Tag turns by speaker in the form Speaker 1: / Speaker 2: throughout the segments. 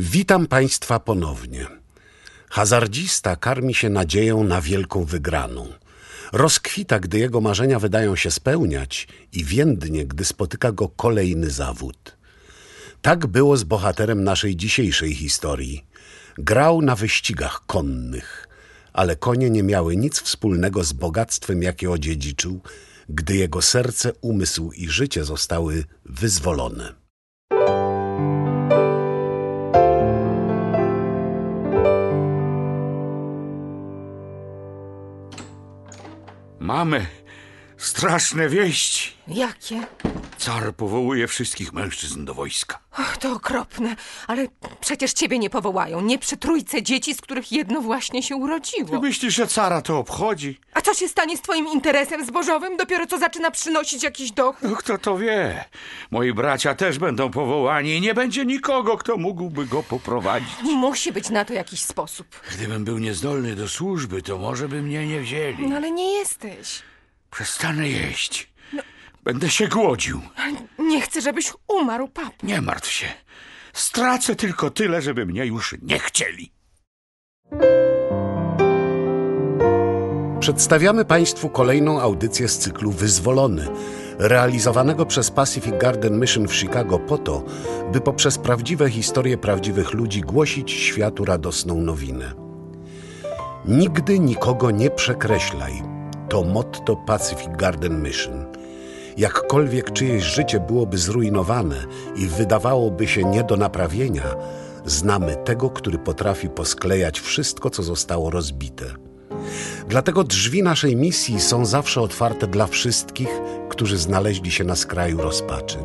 Speaker 1: Witam Państwa ponownie. Hazardzista karmi się nadzieją na wielką wygraną. Rozkwita, gdy jego marzenia wydają się spełniać i więdnie, gdy spotyka go kolejny zawód. Tak było z bohaterem naszej dzisiejszej historii. Grał na wyścigach konnych, ale konie nie miały nic wspólnego z bogactwem, jakie odziedziczył, gdy jego serce, umysł i życie zostały wyzwolone.
Speaker 2: Mamy straszne wieści.
Speaker 3: Jakie?
Speaker 2: Car powołuje wszystkich mężczyzn do wojska.
Speaker 3: Och, to okropne, ale przecież ciebie nie powołają. Nie przy trójce dzieci, z których jedno właśnie się
Speaker 2: Ty
Speaker 3: urodziło.
Speaker 2: myślisz, że cara to obchodzi?
Speaker 3: A co się stanie z twoim interesem zbożowym? Dopiero co zaczyna przynosić jakiś dochód.
Speaker 2: No kto to wie? Moi bracia też będą powołani i nie będzie nikogo, kto mógłby go poprowadzić.
Speaker 3: Musi być na to jakiś sposób.
Speaker 2: Gdybym był niezdolny do służby, to może by mnie nie wzięli.
Speaker 3: No ale nie jesteś.
Speaker 2: Przestanę jeść. Będę się głodził.
Speaker 3: Nie chcę, żebyś umarł, pap.
Speaker 2: Nie martw się. Stracę tylko tyle, żeby mnie już nie chcieli.
Speaker 1: Przedstawiamy Państwu kolejną audycję z cyklu Wyzwolony, realizowanego przez Pacific Garden Mission w Chicago po to, by poprzez prawdziwe historie prawdziwych ludzi głosić światu radosną nowinę. Nigdy nikogo nie przekreślaj. To motto Pacific Garden Mission. Jakkolwiek czyjeś życie byłoby zrujnowane i wydawałoby się nie do naprawienia, znamy tego, który potrafi posklejać wszystko, co zostało rozbite. Dlatego drzwi naszej misji są zawsze otwarte dla wszystkich, którzy znaleźli się na skraju rozpaczy.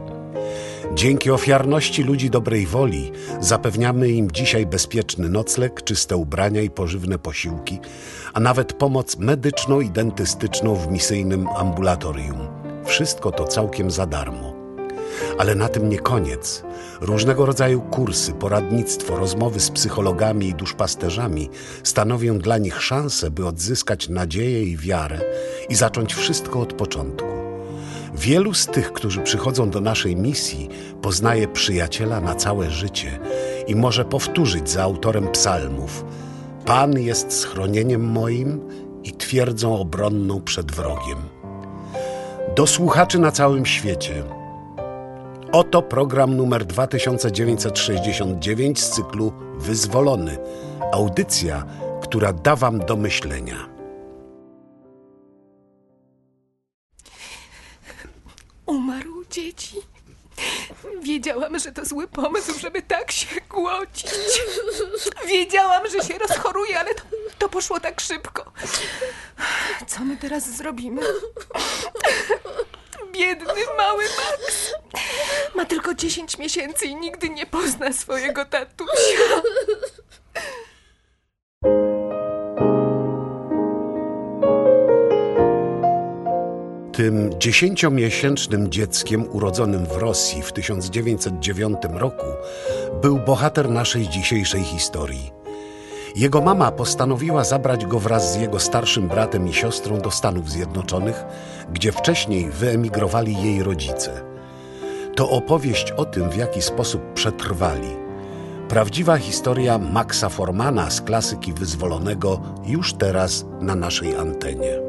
Speaker 1: Dzięki ofiarności ludzi dobrej woli zapewniamy im dzisiaj bezpieczny nocleg, czyste ubrania i pożywne posiłki, a nawet pomoc medyczną i dentystyczną w misyjnym ambulatorium. Wszystko to całkiem za darmo. Ale na tym nie koniec. Różnego rodzaju kursy, poradnictwo, rozmowy z psychologami i duszpasterzami stanowią dla nich szansę, by odzyskać nadzieję i wiarę i zacząć wszystko od początku. Wielu z tych, którzy przychodzą do naszej misji, poznaje przyjaciela na całe życie i może powtórzyć za autorem psalmów: Pan jest schronieniem moim i twierdzą obronną przed wrogiem. Do słuchaczy na całym świecie. Oto program numer 2969 z cyklu Wyzwolony. Audycja, która da Wam do myślenia.
Speaker 3: Dzieci. Wiedziałam, że to zły pomysł, żeby tak się głocić. Wiedziałam, że się rozchoruje, ale to, to poszło tak szybko. Co my teraz zrobimy? Biedny mały Max. Ma tylko 10 miesięcy i nigdy nie pozna swojego tatusia.
Speaker 1: Tym dziesięciomiesięcznym dzieckiem urodzonym w Rosji w 1909 roku był bohater naszej dzisiejszej historii. Jego mama postanowiła zabrać go wraz z jego starszym bratem i siostrą do Stanów Zjednoczonych, gdzie wcześniej wyemigrowali jej rodzice. To opowieść o tym, w jaki sposób przetrwali. Prawdziwa historia Maxa Formana z klasyki wyzwolonego już teraz na naszej antenie.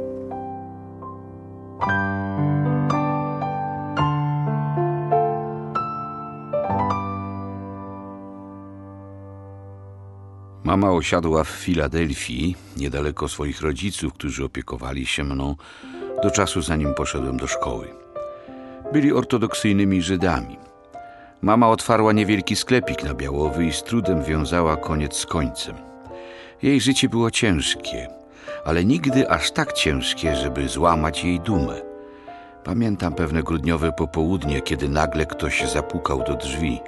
Speaker 2: Mama osiadła w Filadelfii, niedaleko swoich rodziców, którzy opiekowali się mną do czasu, zanim poszedłem do szkoły. Byli ortodoksyjnymi Żydami. Mama otwarła niewielki sklepik na Białowy i z trudem wiązała koniec z końcem. Jej życie było ciężkie, ale nigdy aż tak ciężkie, żeby złamać jej dumę. Pamiętam pewne grudniowe popołudnie, kiedy nagle ktoś zapukał do drzwi.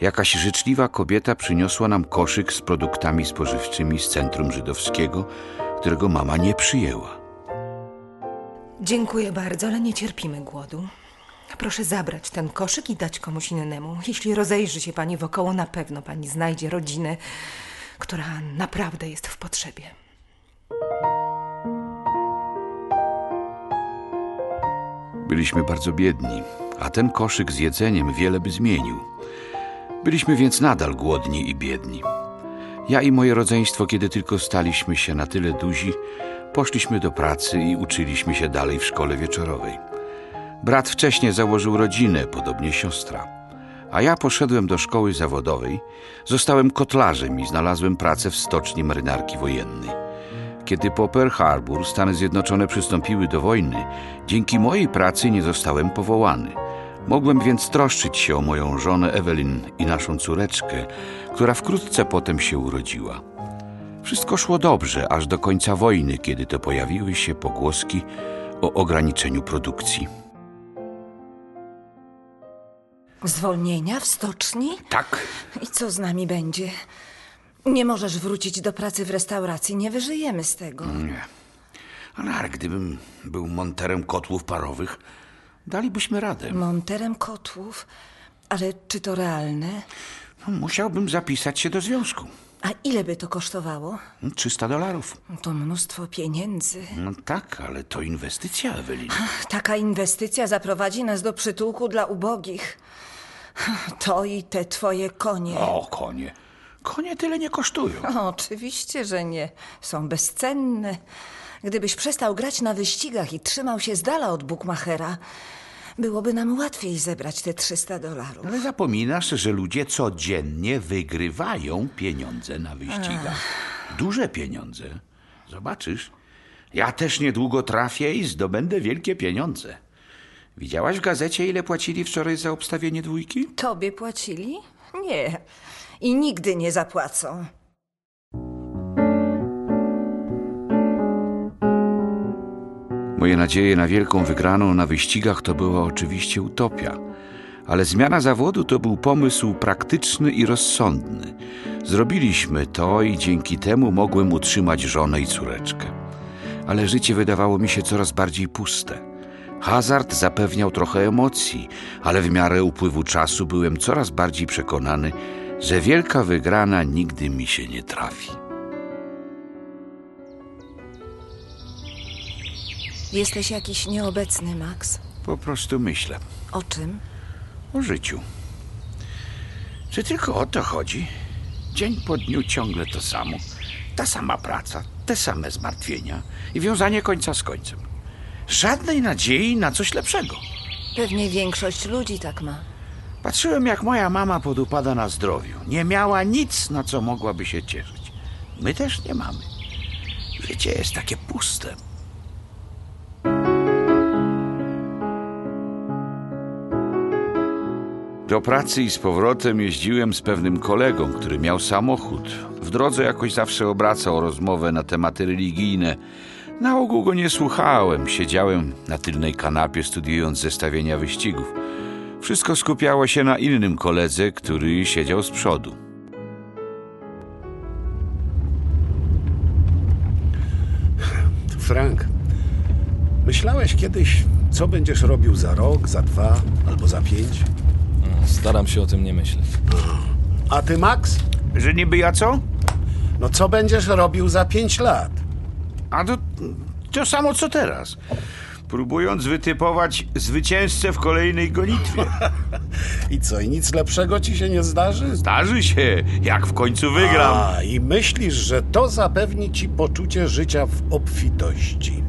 Speaker 2: Jakaś życzliwa kobieta przyniosła nam koszyk z produktami spożywczymi z centrum żydowskiego, którego mama nie przyjęła.
Speaker 3: Dziękuję bardzo, ale nie cierpimy głodu. Proszę zabrać ten koszyk i dać komuś innemu. Jeśli rozejrzy się pani wokoło, na pewno pani znajdzie rodzinę, która naprawdę jest w potrzebie.
Speaker 2: Byliśmy bardzo biedni, a ten koszyk z jedzeniem wiele by zmienił. Byliśmy więc nadal głodni i biedni. Ja i moje rodzeństwo, kiedy tylko staliśmy się na tyle duzi, poszliśmy do pracy i uczyliśmy się dalej w szkole wieczorowej. Brat wcześniej założył rodzinę, podobnie siostra. A ja poszedłem do szkoły zawodowej, zostałem kotlarzem i znalazłem pracę w stoczni marynarki wojennej. Kiedy po Pearl Harbor Stany Zjednoczone przystąpiły do wojny, dzięki mojej pracy nie zostałem powołany. Mogłem więc troszczyć się o moją żonę Ewelin i naszą córeczkę, która wkrótce potem się urodziła. Wszystko szło dobrze, aż do końca wojny, kiedy to pojawiły się pogłoski o ograniczeniu produkcji.
Speaker 4: Zwolnienia w stoczni?
Speaker 2: Tak,
Speaker 4: I co z nami będzie? Nie możesz wrócić do pracy w restauracji, nie wyżyjemy z tego.
Speaker 2: nie. Ale gdybym był monterem kotłów parowych, dalibyśmy radę.
Speaker 4: Monterem kotłów? Ale czy to realne?
Speaker 2: Musiałbym zapisać się do związku.
Speaker 4: A ile by to kosztowało?
Speaker 2: 300 dolarów.
Speaker 4: To mnóstwo pieniędzy.
Speaker 2: No tak, ale to inwestycja, Ewelin.
Speaker 4: Taka inwestycja zaprowadzi nas do przytułku dla ubogich. To i te twoje konie.
Speaker 2: O, konie. Konie tyle nie kosztują.
Speaker 4: Oczywiście, że nie. Są bezcenne. Gdybyś przestał grać na wyścigach i trzymał się z dala od Bukmachera, byłoby nam łatwiej zebrać te 300 dolarów.
Speaker 2: Ale zapominasz, że ludzie codziennie wygrywają pieniądze na wyścigach. Duże pieniądze. Zobaczysz, ja też niedługo trafię i zdobędę wielkie pieniądze. Widziałaś w gazecie, ile płacili wczoraj za obstawienie dwójki?
Speaker 4: Tobie płacili? Nie. I nigdy nie zapłacą.
Speaker 2: Moje nadzieje na wielką wygraną na wyścigach to była oczywiście utopia. Ale zmiana zawodu to był pomysł praktyczny i rozsądny. Zrobiliśmy to i dzięki temu mogłem utrzymać żonę i córeczkę. Ale życie wydawało mi się coraz bardziej puste. Hazard zapewniał trochę emocji, ale w miarę upływu czasu byłem coraz bardziej przekonany, że wielka wygrana nigdy mi się nie trafi.
Speaker 4: Jesteś jakiś nieobecny, Max.
Speaker 2: Po prostu myślę
Speaker 4: O czym?
Speaker 2: o życiu. Czy tylko o to chodzi? Dzień po dniu ciągle to samo. Ta sama praca, te same zmartwienia i wiązanie końca z końcem. Żadnej nadziei na coś lepszego.
Speaker 4: Pewnie większość ludzi tak ma.
Speaker 2: Patrzyłem, jak moja mama podupada na zdrowiu. Nie miała nic, na co mogłaby się cieszyć. My też nie mamy. Życie jest takie puste. Do pracy i z powrotem jeździłem z pewnym kolegą, który miał samochód. W drodze jakoś zawsze obracał rozmowę na tematy religijne. Na ogół go nie słuchałem. Siedziałem na tylnej kanapie, studiując zestawienia wyścigów. Wszystko skupiało się na innym koledze, który siedział z przodu.
Speaker 1: Frank, myślałeś kiedyś, co będziesz robił za rok, za dwa albo za pięć?
Speaker 5: Staram się o tym nie myśleć.
Speaker 1: A ty, Max?
Speaker 2: Że niby ja co?
Speaker 1: No co będziesz robił za pięć lat?
Speaker 2: A to, to samo co teraz. Próbując wytypować zwycięzcę w kolejnej gonitwie.
Speaker 1: I co, i nic lepszego ci się nie zdarzy?
Speaker 2: Zdarzy się, jak w końcu wygram.
Speaker 1: A, i myślisz, że to zapewni ci poczucie życia w obfitości.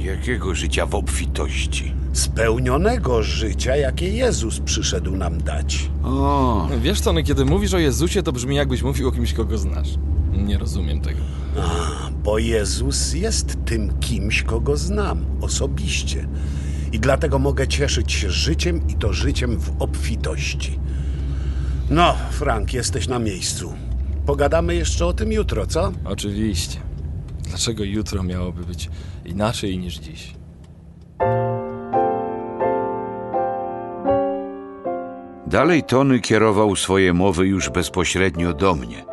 Speaker 2: Jakiego życia w obfitości?
Speaker 1: Spełnionego życia, jakie Jezus przyszedł nam dać.
Speaker 2: O,
Speaker 5: Wiesz co, no kiedy mówisz o Jezusie, to brzmi jakbyś mówił o kimś, kogo znasz. Nie rozumiem tego.
Speaker 1: Bo Jezus jest tym kimś, kogo znam osobiście. I dlatego mogę cieszyć się życiem i to życiem w obfitości. No, Frank, jesteś na miejscu. Pogadamy jeszcze o tym jutro, co?
Speaker 5: Oczywiście. Dlaczego jutro miałoby być inaczej niż dziś?
Speaker 2: Dalej Tony kierował swoje mowy już bezpośrednio do mnie.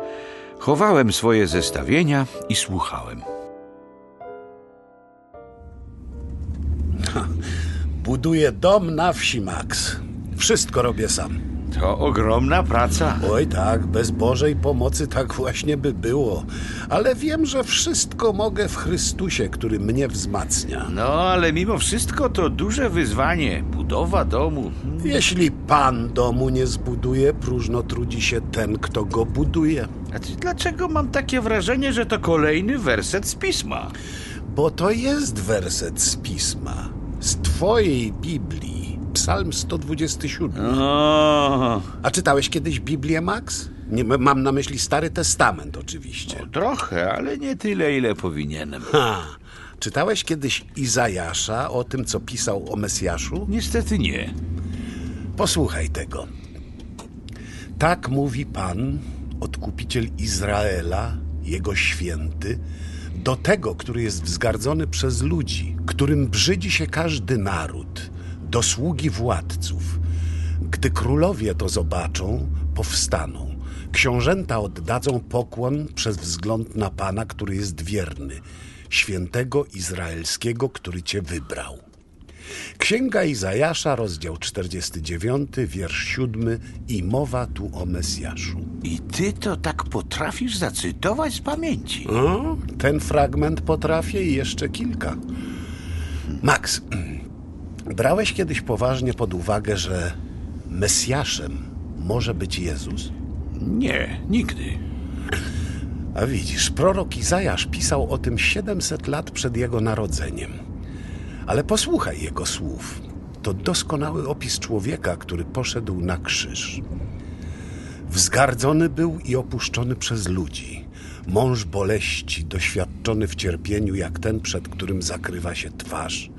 Speaker 2: Chowałem swoje zestawienia i słuchałem.
Speaker 1: Buduję dom na wsi, Max. Wszystko robię sam.
Speaker 2: To ogromna praca.
Speaker 1: Oj tak, bez Bożej pomocy tak właśnie by było. Ale wiem, że wszystko mogę w Chrystusie, który mnie wzmacnia.
Speaker 2: No, ale mimo wszystko to duże wyzwanie. Budowa domu.
Speaker 1: Jeśli Pan domu nie zbuduje, próżno trudzi się ten, kto go buduje.
Speaker 2: A ty, dlaczego mam takie wrażenie, że to kolejny werset z pisma?
Speaker 1: Bo to jest werset z pisma, z Twojej Biblii, Psalm 127.
Speaker 2: O,
Speaker 1: A czytałeś kiedyś Biblię, Max? Nie, mam na myśli Stary Testament, oczywiście.
Speaker 2: trochę, ale nie tyle, ile powinienem.
Speaker 1: Ha! Czytałeś kiedyś Izajasza o tym, co pisał o Mesjaszu?
Speaker 2: Niestety nie.
Speaker 1: Posłuchaj tego. Tak mówi Pan, odkupiciel Izraela, jego święty, do tego, który jest wzgardzony przez ludzi, którym brzydzi się każdy naród, do sługi władców. Gdy królowie to zobaczą, powstaną. Książęta oddadzą pokłon przez wzgląd na Pana, który jest wierny, świętego Izraelskiego, który cię wybrał. Księga Izajasza, rozdział 49, wiersz 7 i mowa tu o Mesjaszu.
Speaker 2: I ty to tak potrafisz zacytować z pamięci.
Speaker 1: O, ten fragment potrafię i jeszcze kilka. Max, brałeś kiedyś poważnie pod uwagę, że Mesjaszem może być Jezus?
Speaker 2: Nie, nigdy.
Speaker 1: A widzisz, prorok Izajasz pisał o tym 700 lat przed jego narodzeniem. Ale posłuchaj jego słów. To doskonały opis człowieka, który poszedł na krzyż. Wzgardzony był i opuszczony przez ludzi. Mąż boleści, doświadczony w cierpieniu, jak ten, przed którym zakrywa się twarz.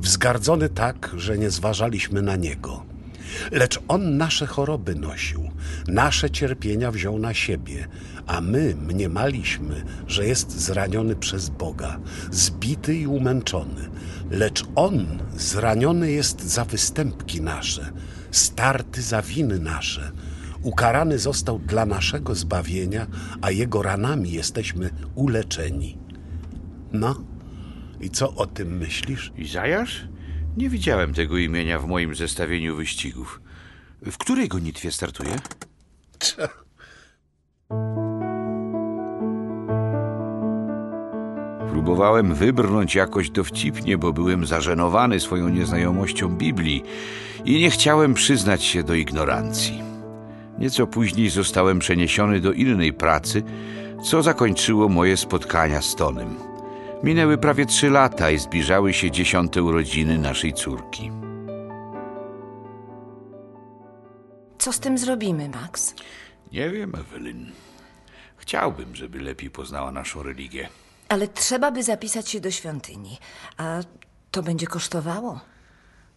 Speaker 1: Wzgardzony tak, że nie zważaliśmy na niego. Lecz on nasze choroby nosił, nasze cierpienia wziął na siebie, a my mniemaliśmy, że jest zraniony przez Boga, zbity i umęczony. Lecz on zraniony jest za występki nasze, starty za winy nasze. Ukarany został dla naszego zbawienia, a jego ranami jesteśmy uleczeni. No, i co o tym myślisz?
Speaker 2: Izajasz? Nie widziałem tego imienia w moim zestawieniu wyścigów. W której gonitwie startuje? Próbowałem wybrnąć jakoś dowcipnie, bo byłem zażenowany swoją nieznajomością Biblii i nie chciałem przyznać się do ignorancji. Nieco później zostałem przeniesiony do innej pracy, co zakończyło moje spotkania z Tonem. Minęły prawie trzy lata i zbliżały się dziesiąte urodziny naszej córki.
Speaker 4: Co z tym zrobimy, Max?
Speaker 2: Nie wiem, Ewelyn. Chciałbym, żeby lepiej poznała naszą religię.
Speaker 4: Ale trzeba by zapisać się do świątyni. A to będzie kosztowało.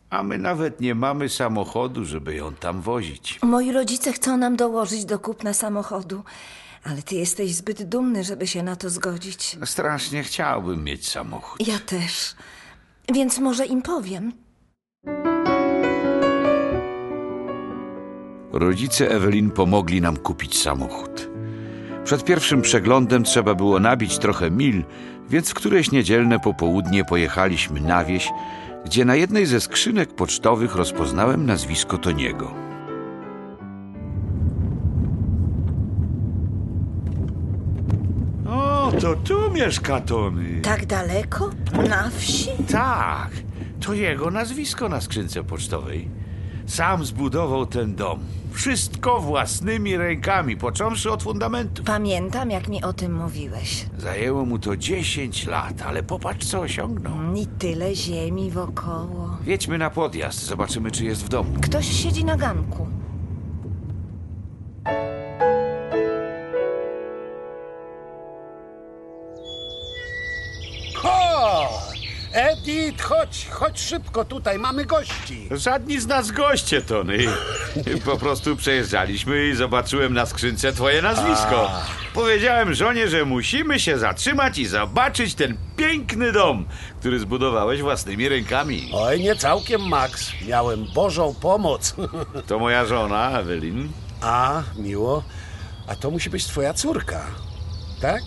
Speaker 2: A my nawet nie mamy samochodu, żeby ją tam wozić.
Speaker 4: Moi rodzice chcą nam dołożyć do kupna samochodu, ale ty jesteś zbyt dumny, żeby się na to zgodzić.
Speaker 2: Strasznie chciałbym mieć samochód.
Speaker 4: Ja też. Więc może im powiem.
Speaker 2: Rodzice Ewelin pomogli nam kupić samochód. Przed pierwszym przeglądem trzeba było nabić trochę mil, więc w któreś niedzielne popołudnie pojechaliśmy na wieś, gdzie na jednej ze skrzynek pocztowych rozpoznałem nazwisko Toniego. O, to tu mieszka Tony.
Speaker 4: Tak daleko? Na wsi?
Speaker 2: Tak, to jego nazwisko na skrzynce pocztowej. Sam zbudował ten dom. Wszystko własnymi rękami, począwszy od fundamentu.
Speaker 4: Pamiętam, jak mi o tym mówiłeś.
Speaker 2: Zajęło mu to 10 lat, ale popatrz, co osiągnął.
Speaker 4: I tyle ziemi wokoło.
Speaker 2: Wiedźmy na podjazd, zobaczymy, czy jest w domu.
Speaker 4: Ktoś siedzi na ganku.
Speaker 1: Edith, chodź, chodź szybko tutaj, mamy gości.
Speaker 2: Żadni z nas goście, Tony. Po prostu przejeżdżaliśmy i zobaczyłem na skrzynce twoje nazwisko. Powiedziałem żonie, że musimy się zatrzymać i zobaczyć ten piękny dom, który zbudowałeś własnymi rękami.
Speaker 1: Oj, nie całkiem, Max. Miałem Bożą pomoc.
Speaker 2: To moja żona, Ewelin.
Speaker 1: A, miło. A to musi być twoja córka, tak?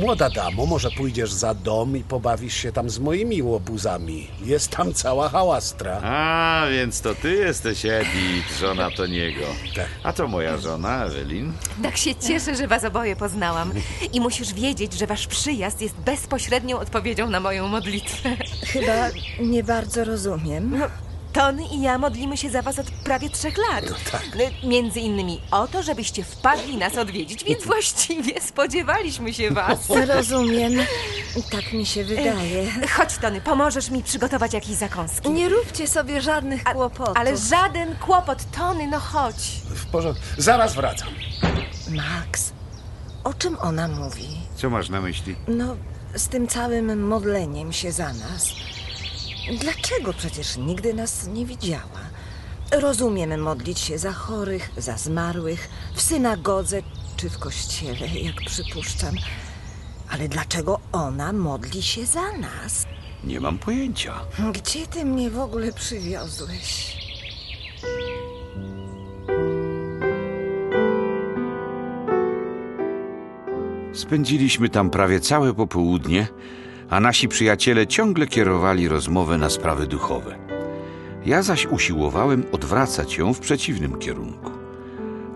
Speaker 1: Młoda damo, może pójdziesz za dom i pobawisz się tam z moimi łobuzami. Jest tam cała hałastra.
Speaker 2: A, więc to ty jesteś Edith, żona Toniego.
Speaker 1: Tak.
Speaker 2: A to moja żona, Ewelin.
Speaker 3: Tak się cieszę, że was oboje poznałam. I musisz wiedzieć, że wasz przyjazd jest bezpośrednią odpowiedzią na moją modlitwę.
Speaker 4: Chyba nie bardzo rozumiem.
Speaker 3: Tony i ja modlimy się za was od prawie trzech lat. No, Między innymi o to, żebyście wpadli nas odwiedzić, więc właściwie spodziewaliśmy się was.
Speaker 4: Rozumiem. Tak mi się wydaje.
Speaker 3: Chodź, Tony, pomożesz mi przygotować jakieś zakąski.
Speaker 4: Nie róbcie sobie żadnych kłopotów.
Speaker 3: Ale żaden kłopot, Tony, no chodź.
Speaker 1: W porządku. Zaraz wracam.
Speaker 4: Max, o czym ona mówi?
Speaker 2: Co masz na myśli?
Speaker 4: No, z tym całym modleniem się za nas. Dlaczego przecież nigdy nas nie widziała? Rozumiem modlić się za chorych, za zmarłych, w synagodze czy w kościele, jak przypuszczam. Ale dlaczego ona modli się za nas?
Speaker 2: Nie mam pojęcia.
Speaker 4: Gdzie ty mnie w ogóle przywiozłeś?
Speaker 2: Spędziliśmy tam prawie całe popołudnie, a nasi przyjaciele ciągle kierowali rozmowę na sprawy duchowe. Ja zaś usiłowałem odwracać ją w przeciwnym kierunku.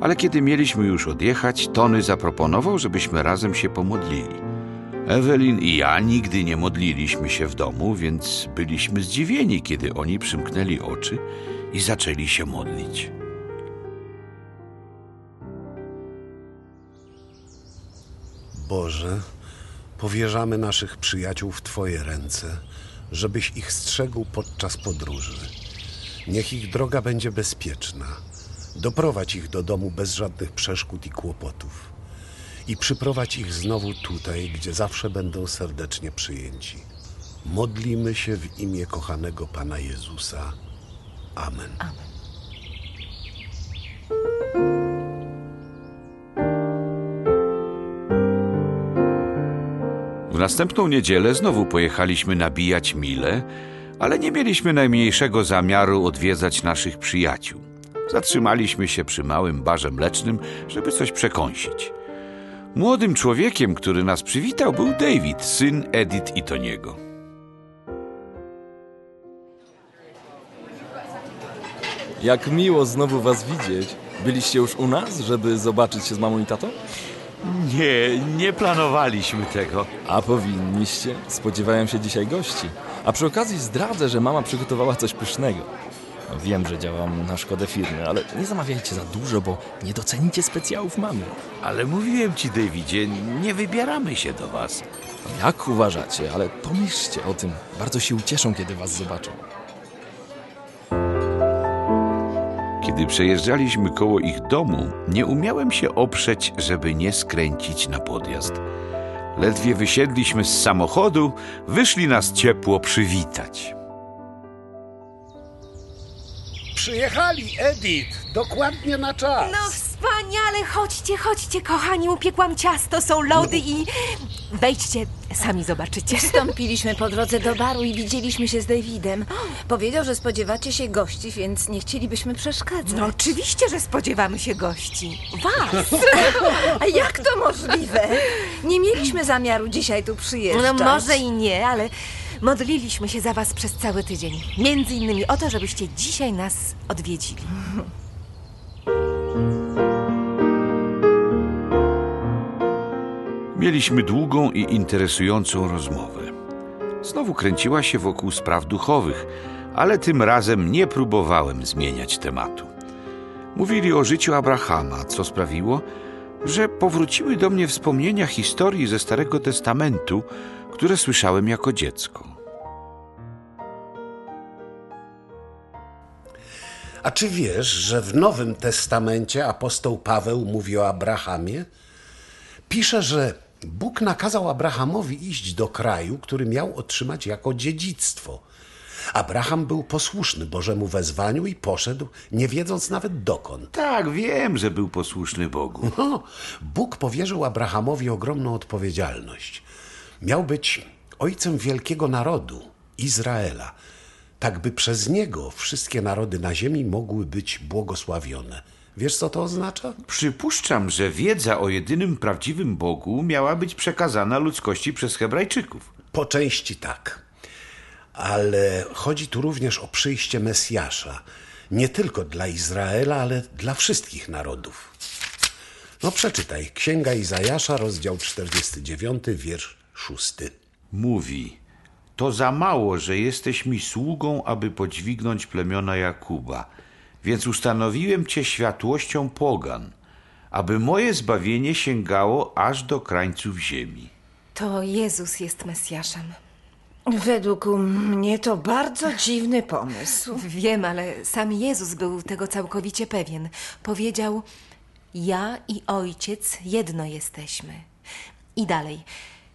Speaker 2: Ale kiedy mieliśmy już odjechać, Tony zaproponował, żebyśmy razem się pomodlili. Ewelin i ja nigdy nie modliliśmy się w domu, więc byliśmy zdziwieni, kiedy oni przymknęli oczy i zaczęli się modlić.
Speaker 1: Boże, powierzamy naszych przyjaciół w Twoje ręce, żebyś ich strzegł podczas podróży. Niech ich droga będzie bezpieczna. Doprowadź ich do domu bez żadnych przeszkód i kłopotów. I przyprowadź ich znowu tutaj, gdzie zawsze będą serdecznie przyjęci. Modlimy się w imię kochanego Pana Jezusa. Amen.
Speaker 2: W następną niedzielę znowu pojechaliśmy nabijać mile, ale nie mieliśmy najmniejszego zamiaru odwiedzać naszych przyjaciół. Zatrzymaliśmy się przy małym barze mlecznym, żeby coś przekąsić. Młodym człowiekiem, który nas przywitał, był David, syn Edith i Toniego.
Speaker 5: Jak miło znowu was widzieć. Byliście już u nas, żeby zobaczyć się z mamą i tatą?
Speaker 2: Nie, nie planowaliśmy tego.
Speaker 5: A powinniście. Spodziewałem się dzisiaj gości. A przy okazji zdradzę, że mama przygotowała coś pysznego. Wiem, że działam na szkodę firmy, ale nie zamawiajcie za dużo, bo nie docenicie specjałów mamy.
Speaker 2: Ale mówiłem ci, Davidzie, nie wybieramy się do was.
Speaker 5: Jak uważacie, ale pomyślcie o tym. Bardzo się ucieszą, kiedy was zobaczą.
Speaker 2: Kiedy przejeżdżaliśmy koło ich domu, nie umiałem się oprzeć, żeby nie skręcić na podjazd. Ledwie wysiedliśmy z samochodu, wyszli nas ciepło przywitać.
Speaker 1: Przyjechali, Edith, dokładnie na czas.
Speaker 3: No wspaniale, chodźcie, chodźcie, kochani, upiekłam ciasto, są lody i... Wejdźcie, sami zobaczycie.
Speaker 4: Wstąpiliśmy po drodze do baru i widzieliśmy się z Davidem. Powiedział, że spodziewacie się gości, więc nie chcielibyśmy przeszkadzać.
Speaker 3: No oczywiście, że spodziewamy się gości. Was!
Speaker 4: A jak to możliwe? Nie mieliśmy zamiaru dzisiaj tu
Speaker 3: No
Speaker 4: przyjeżdżać.
Speaker 3: może i nie, ale modliliśmy się za was przez cały tydzień. Między innymi o to, żebyście dzisiaj nas odwiedzili.
Speaker 2: Mieliśmy długą i interesującą rozmowę. Znowu kręciła się wokół spraw duchowych, ale tym razem nie próbowałem zmieniać tematu. Mówili o życiu Abrahama, co sprawiło, że powróciły do mnie wspomnienia historii ze Starego Testamentu, które słyszałem jako dziecko.
Speaker 1: A czy wiesz, że w Nowym Testamencie apostoł Paweł mówi o Abrahamie? Pisze, że Bóg nakazał Abrahamowi iść do kraju, który miał otrzymać jako dziedzictwo. Abraham był posłuszny Bożemu wezwaniu i poszedł, nie wiedząc nawet dokąd.
Speaker 2: Tak, wiem, że był posłuszny Bogu.
Speaker 1: No, Bóg powierzył Abrahamowi ogromną odpowiedzialność. Miał być ojcem wielkiego narodu, Izraela, tak by przez niego wszystkie narody na ziemi mogły być błogosławione. Wiesz, co to oznacza?
Speaker 2: Przypuszczam, że wiedza o jedynym prawdziwym Bogu miała być przekazana ludzkości przez Hebrajczyków.
Speaker 1: Po części tak. Ale chodzi tu również o przyjście Mesjasza. Nie tylko dla Izraela, ale dla wszystkich narodów. No przeczytaj. Księga Izajasza, rozdział 49, wiersz 6.
Speaker 2: Mówi: To za mało, że jesteś mi sługą, aby podźwignąć plemiona Jakuba. Więc ustanowiłem cię światłością pogan, aby moje zbawienie sięgało aż do krańców ziemi.
Speaker 3: To Jezus jest Mesjaszem.
Speaker 4: Według mnie to bardzo dziwny pomysł.
Speaker 3: Wiem, ale sam Jezus był tego całkowicie pewien. Powiedział: Ja i ojciec jedno jesteśmy. I dalej: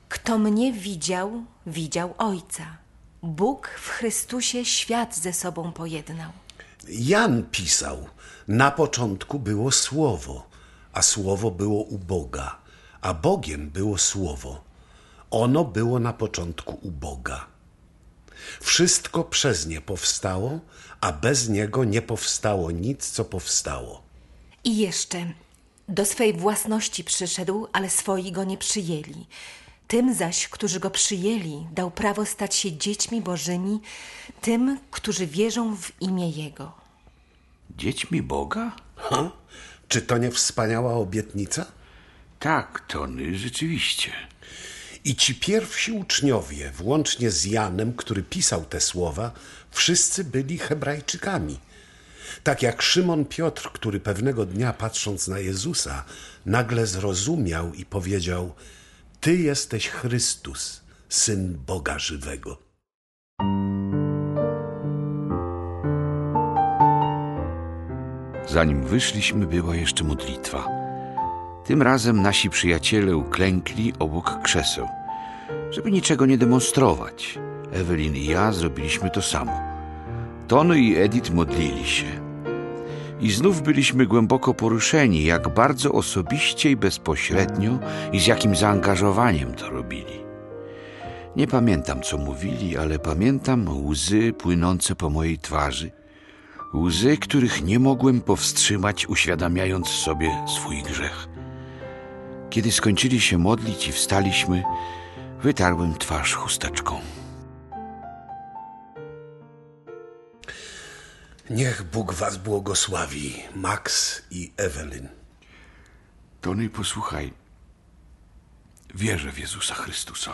Speaker 3: Kto mnie widział, widział ojca. Bóg w Chrystusie świat ze sobą pojednał.
Speaker 1: Jan pisał: Na początku było słowo, a słowo było u Boga, a Bogiem było słowo. Ono było na początku u Boga. Wszystko przez nie powstało, a bez niego nie powstało nic, co powstało.
Speaker 3: I jeszcze do swej własności przyszedł, ale swoi go nie przyjęli. Tym zaś, którzy go przyjęli, dał prawo stać się dziećmi Bożymi, tym, którzy wierzą w imię Jego.
Speaker 2: Dziećmi Boga?
Speaker 1: Ha? Czy to nie wspaniała obietnica?
Speaker 2: Tak, Tony, rzeczywiście.
Speaker 1: I ci pierwsi uczniowie, włącznie z Janem, który pisał te słowa, wszyscy byli Hebrajczykami. Tak jak Szymon Piotr, który pewnego dnia patrząc na Jezusa, nagle zrozumiał i powiedział: Ty jesteś Chrystus, syn Boga żywego.
Speaker 2: Zanim wyszliśmy, była jeszcze modlitwa. Tym razem nasi przyjaciele uklękli obok krzeseł, żeby niczego nie demonstrować. Ewelin i ja zrobiliśmy to samo. Tony i Edith modlili się. I znów byliśmy głęboko poruszeni, jak bardzo osobiście i bezpośrednio i z jakim zaangażowaniem to robili. Nie pamiętam, co mówili, ale pamiętam łzy płynące po mojej twarzy. Łzy, których nie mogłem powstrzymać, uświadamiając sobie swój grzech. Kiedy skończyli się modlić i wstaliśmy, wytarłem twarz chusteczką.
Speaker 1: Niech Bóg was błogosławi, Max i Ewelyn.
Speaker 2: Tony, posłuchaj. Wierzę w Jezusa Chrystusa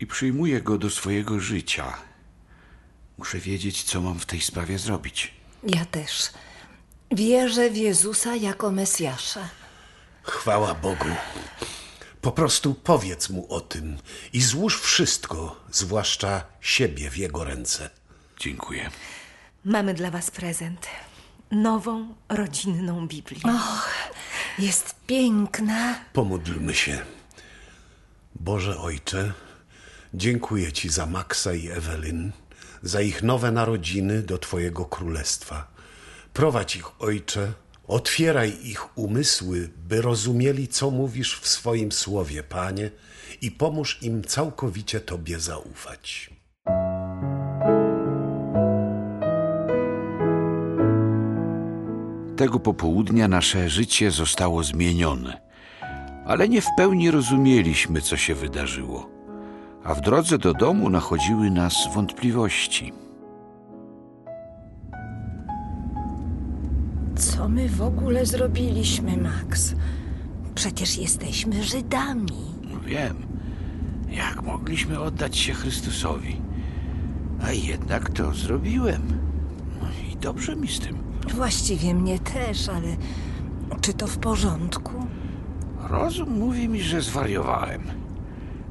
Speaker 2: i przyjmuję Go do swojego życia. Muszę wiedzieć, co mam w tej sprawie zrobić.
Speaker 4: Ja też. Wierzę w Jezusa jako Mesjasza.
Speaker 1: Chwała Bogu. Po prostu powiedz mu o tym i złóż wszystko, zwłaszcza siebie w jego ręce.
Speaker 2: Dziękuję.
Speaker 3: Mamy dla Was prezent. Nową, rodzinną Biblię.
Speaker 4: Jest piękna.
Speaker 1: Pomódlmy się. Boże Ojcze, dziękuję Ci za Maxa i Ewelyn, za ich nowe narodziny do Twojego królestwa. Prowadź ich, Ojcze, otwieraj ich umysły, by rozumieli, co mówisz w swoim słowie, Panie, i pomóż im całkowicie Tobie zaufać.
Speaker 2: Tego popołudnia nasze życie zostało zmienione, ale nie w pełni rozumieliśmy, co się wydarzyło. A w drodze do domu nachodziły nas wątpliwości.
Speaker 4: Co my w ogóle zrobiliśmy, Max? Przecież jesteśmy Żydami.
Speaker 2: Wiem, jak mogliśmy oddać się Chrystusowi, a jednak to zrobiłem. No i dobrze mi z tym.
Speaker 4: Właściwie mnie też, ale czy to w porządku?
Speaker 2: Rozum mówi mi, że zwariowałem,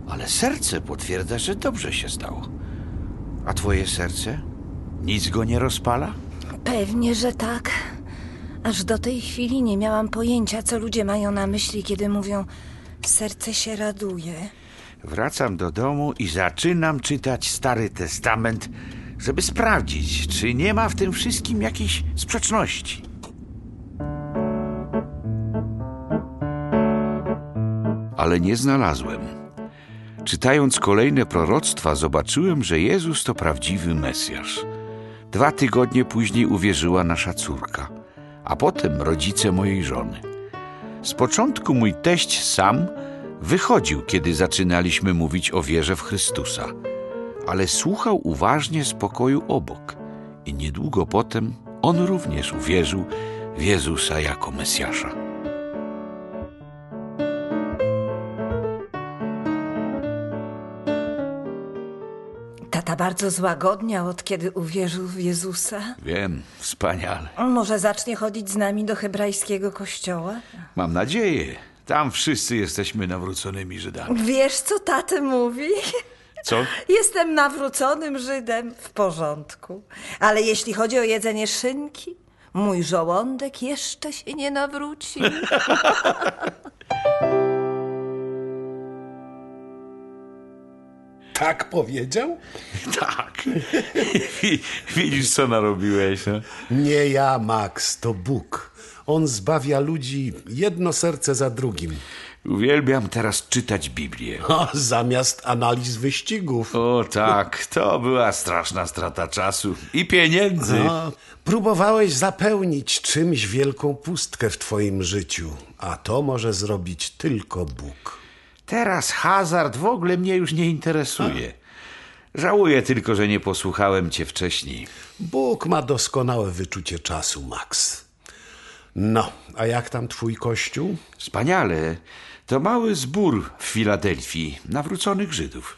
Speaker 2: ale serce potwierdza, że dobrze się stało. A twoje serce? Nic go nie rozpala?
Speaker 4: Pewnie, że tak. Aż do tej chwili nie miałam pojęcia, co ludzie mają na myśli, kiedy mówią serce się raduje.
Speaker 2: Wracam do domu i zaczynam czytać Stary Testament, żeby sprawdzić, czy nie ma w tym wszystkim jakiejś sprzeczności. Ale nie znalazłem. Czytając kolejne proroctwa, zobaczyłem, że Jezus to prawdziwy Mesjasz. Dwa tygodnie później uwierzyła nasza córka, a potem rodzice mojej żony. Z początku mój teść sam wychodził, kiedy zaczynaliśmy mówić o wierze w Chrystusa, ale słuchał uważnie z pokoju obok i niedługo potem on również uwierzył w Jezusa jako Mesjasza.
Speaker 4: Bardzo złagodniał, od kiedy uwierzył w Jezusa.
Speaker 2: Wiem, wspaniale.
Speaker 4: Może zacznie chodzić z nami do hebrajskiego kościoła?
Speaker 2: Mam nadzieję. Tam wszyscy jesteśmy nawróconymi Żydami.
Speaker 4: Wiesz, co tatę mówi?
Speaker 2: Co?
Speaker 4: Jestem nawróconym Żydem w porządku. Ale jeśli chodzi o jedzenie szynki, mój żołądek jeszcze się nie nawrócił.
Speaker 1: Tak powiedział?
Speaker 2: Tak. Widzisz, co narobiłeś, no?
Speaker 1: Nie ja, Max, to Bóg. On zbawia ludzi jedno serce za drugim.
Speaker 2: Uwielbiam teraz czytać Biblię.
Speaker 1: O, zamiast analiz wyścigów.
Speaker 2: O tak, to była straszna strata czasu i pieniędzy.
Speaker 1: No, próbowałeś zapełnić czymś wielką pustkę w twoim życiu, a to może zrobić tylko Bóg.
Speaker 2: Teraz hazard w ogóle mnie już nie interesuje. Żałuję tylko, że nie posłuchałem cię wcześniej.
Speaker 1: Bóg ma doskonałe wyczucie czasu, Max. No, a jak tam twój kościół?
Speaker 2: Wspaniale. To mały zbór w Filadelfii nawróconych Żydów.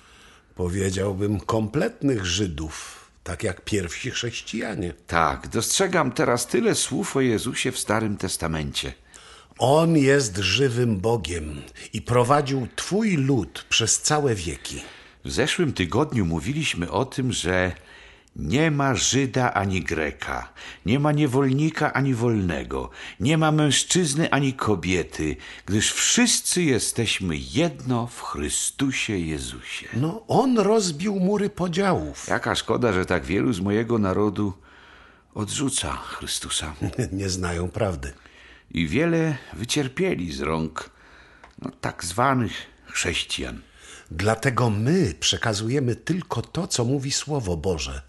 Speaker 1: Powiedziałbym kompletnych Żydów, tak jak pierwsi chrześcijanie.
Speaker 2: Tak, dostrzegam teraz tyle słów o Jezusie w Starym Testamencie.
Speaker 1: On jest żywym Bogiem i prowadził twój lud przez całe wieki.
Speaker 2: W zeszłym tygodniu mówiliśmy o tym, że nie ma Żyda ani Greka, nie ma niewolnika ani wolnego, nie ma mężczyzny ani kobiety, gdyż wszyscy jesteśmy jedno w Chrystusie Jezusie.
Speaker 1: No, on rozbił mury podziałów.
Speaker 2: Jaka szkoda, że tak wielu z mojego narodu odrzuca Chrystusa.
Speaker 1: Nie znają prawdy.
Speaker 2: I wiele wycierpieli z rąk no, tak zwanych chrześcijan.
Speaker 1: Dlatego my przekazujemy tylko to, co mówi Słowo Boże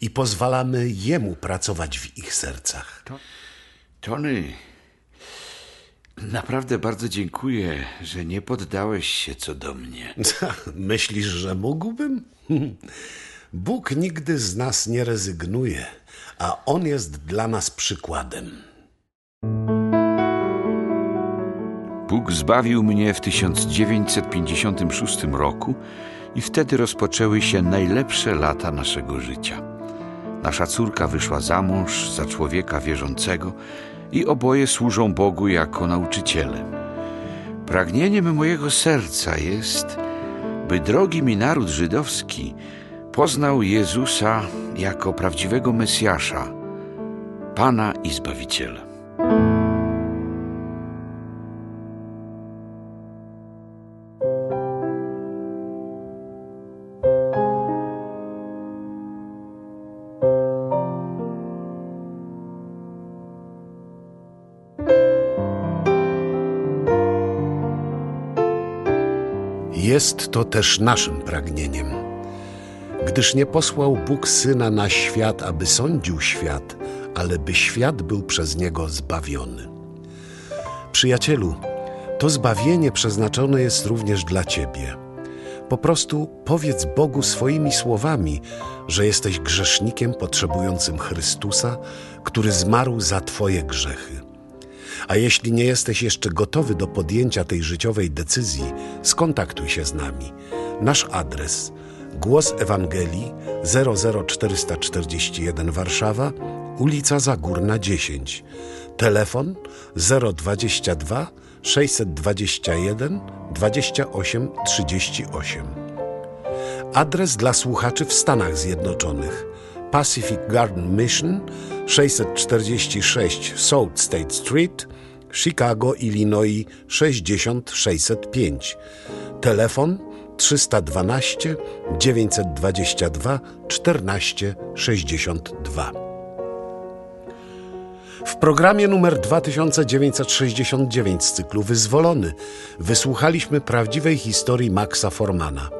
Speaker 1: i pozwalamy Jemu pracować w ich sercach.
Speaker 2: Tony, naprawdę bardzo dziękuję, że nie poddałeś się co do mnie.
Speaker 1: Myślisz, że mógłbym? Bóg nigdy z nas nie rezygnuje, a On jest dla nas przykładem.
Speaker 2: Bóg zbawił mnie w 1956 roku i wtedy rozpoczęły się najlepsze lata naszego życia. Nasza córka wyszła za mąż za człowieka wierzącego i oboje służą Bogu jako nauczyciele. Pragnieniem mojego serca jest, by drogi mi naród żydowski poznał Jezusa jako prawdziwego Mesjasza, Pana i Zbawiciela.
Speaker 1: Jest to też naszym pragnieniem, gdyż nie posłał Bóg Syna na świat, aby sądził świat, ale by świat był przez Niego zbawiony. Przyjacielu, to zbawienie przeznaczone jest również dla Ciebie. Po prostu powiedz Bogu swoimi słowami, że jesteś grzesznikiem potrzebującym Chrystusa, który zmarł za Twoje grzechy. A jeśli nie jesteś jeszcze gotowy do podjęcia tej życiowej decyzji, skontaktuj się z nami. Nasz adres Głos Ewangelii 00441 Warszawa, ulica Zagórna 10. Telefon 022 621 28 38. Adres dla słuchaczy w Stanach Zjednoczonych Pacific Garden Mission 646 South State Street, Chicago, Illinois 60605. Telefon 312 922 1462. W programie numer 2969 z cyklu Wyzwolony wysłuchaliśmy prawdziwej historii Maxa Formana.